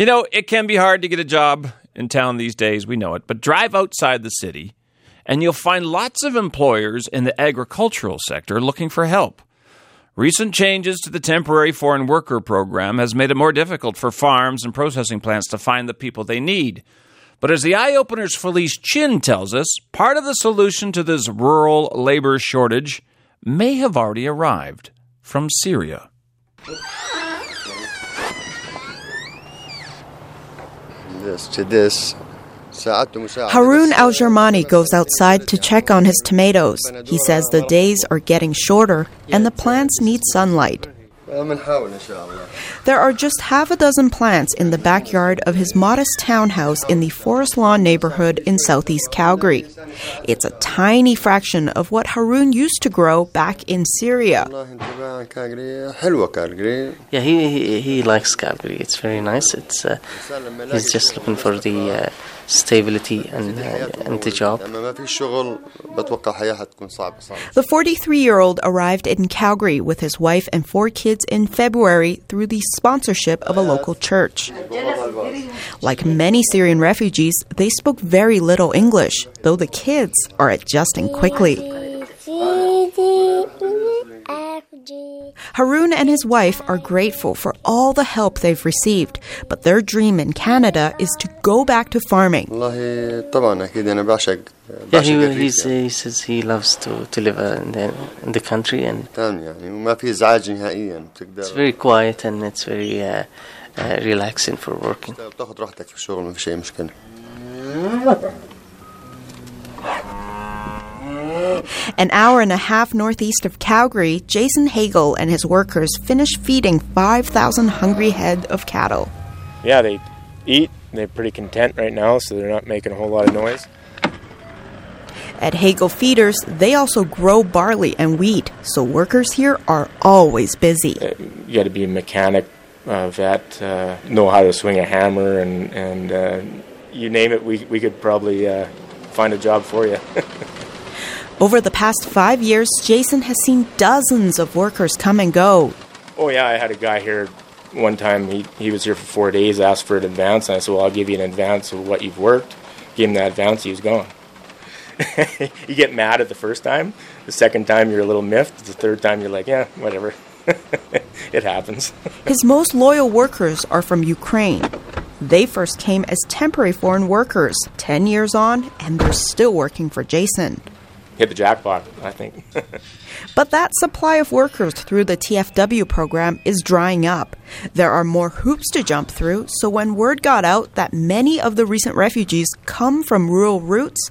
You know, it can be hard to get a job in town these days, we know it, but drive outside the city and you'll find lots of employers in the agricultural sector looking for help. Recent changes to the temporary foreign worker program has made it more difficult for farms and processing plants to find the people they need. But as the eye opener's Falice Chin tells us, part of the solution to this rural labor shortage may have already arrived from Syria. This to this. Haroon Al Germani goes outside to check on his tomatoes. He says the days are getting shorter and the plants need sunlight. There are just half a dozen plants in the backyard of his modest townhouse in the Forest Lawn neighborhood in southeast Calgary. It's a tiny fraction of what Haroon used to grow back in Syria. Yeah, he, he, he likes Calgary. It's very nice. It's uh, he's just looking for the uh, stability and uh, and the job. The 43-year-old arrived in Calgary with his wife and four kids in February through the sponsorship of a local church. Like many Syrian refugees, they spoke very little English, though the kids are adjusting quickly. Haroon and his wife are grateful for all the help they've received, but their dream in Canada is to go back to farming. Yeah, he, he's, he says he loves to, to live uh, in, the, in the country and it's very quiet and it's very uh, uh, relaxing for working. An hour and a half northeast of Calgary, Jason Hagel and his workers finish feeding 5,000 hungry head of cattle. Yeah, they eat. They're pretty content right now, so they're not making a whole lot of noise. At Hagel Feeders, they also grow barley and wheat, so workers here are always busy. Uh, you got to be a mechanic, uh, vet, uh, know how to swing a hammer, and, and uh, you name it, we, we could probably uh, find a job for you. Over the past five years, Jason has seen dozens of workers come and go. Oh, yeah, I had a guy here one time, he, he was here for four days, asked for an advance, and I said, Well, I'll give you an advance of what you've worked. Gave him that advance, he was gone. you get mad at the first time, the second time you're a little miffed, the third time you're like, Yeah, whatever. it happens. His most loyal workers are from Ukraine. They first came as temporary foreign workers, 10 years on, and they're still working for Jason hit the jackpot, I think. but that supply of workers through the TFW program is drying up. There are more hoops to jump through, so when word got out that many of the recent refugees come from rural roots,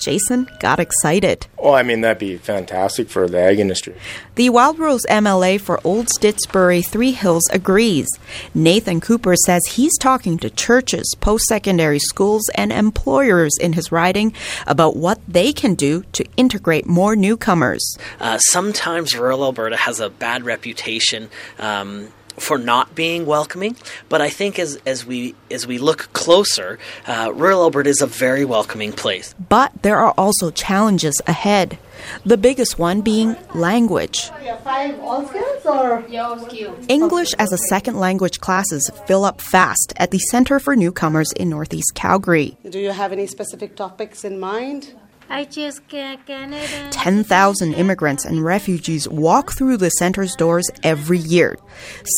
Jason got excited. Oh, I mean, that'd be fantastic for the ag industry. The Wildrose MLA for Olds-Didsbury Three Hills agrees. Nathan Cooper says he's talking to churches, post secondary schools, and employers in his riding about what they can do to integrate more newcomers. Uh, sometimes rural Alberta has a bad reputation. Um, for not being welcoming. But I think as as we as we look closer, uh, rural Alberta is a very welcoming place. But there are also challenges ahead. The biggest one being language. English as a second language classes fill up fast at the Center for Newcomers in Northeast Calgary. Do you have any specific topics in mind? I choose Canada. 10,000 immigrants and refugees walk through the center's doors every year.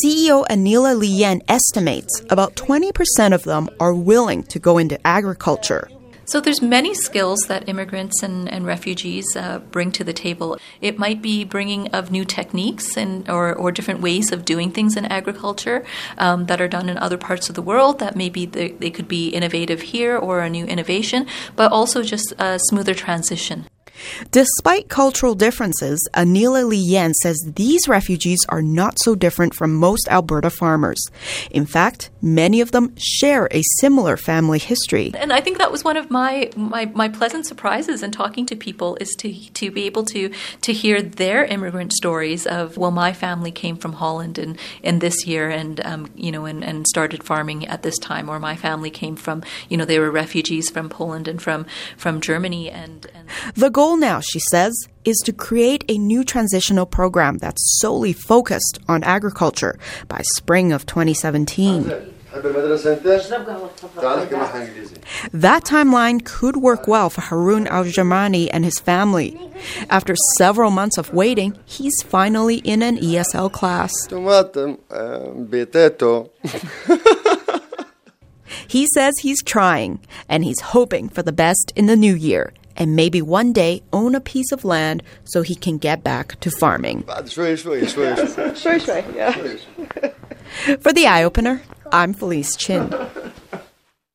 CEO Anila Lee Yuen estimates about 20% of them are willing to go into agriculture. So there's many skills that immigrants and, and refugees uh, bring to the table. It might be bringing of new techniques and or, or different ways of doing things in agriculture um, that are done in other parts of the world. That maybe they, they could be innovative here or a new innovation, but also just a smoother transition. Despite cultural differences, Anila Lee Yuen says these refugees are not so different from most Alberta farmers. In fact, many of them share a similar family history. And I think that was one of my, my, my pleasant surprises in talking to people is to, to be able to, to hear their immigrant stories of, well, my family came from Holland in, in this year and, um, you know, and, and started farming at this time, or my family came from, you know, they were refugees from Poland and from, from Germany. And, and the goal now, she says, is to create a new transitional program that's solely focused on agriculture by spring of 2017. That timeline could work well for Haroon Al Jamani and his family. After several months of waiting, he's finally in an ESL class. He says he's trying and he's hoping for the best in the new year and maybe one day own a piece of land so he can get back to farming. For the eye opener, I'm Falice Chin.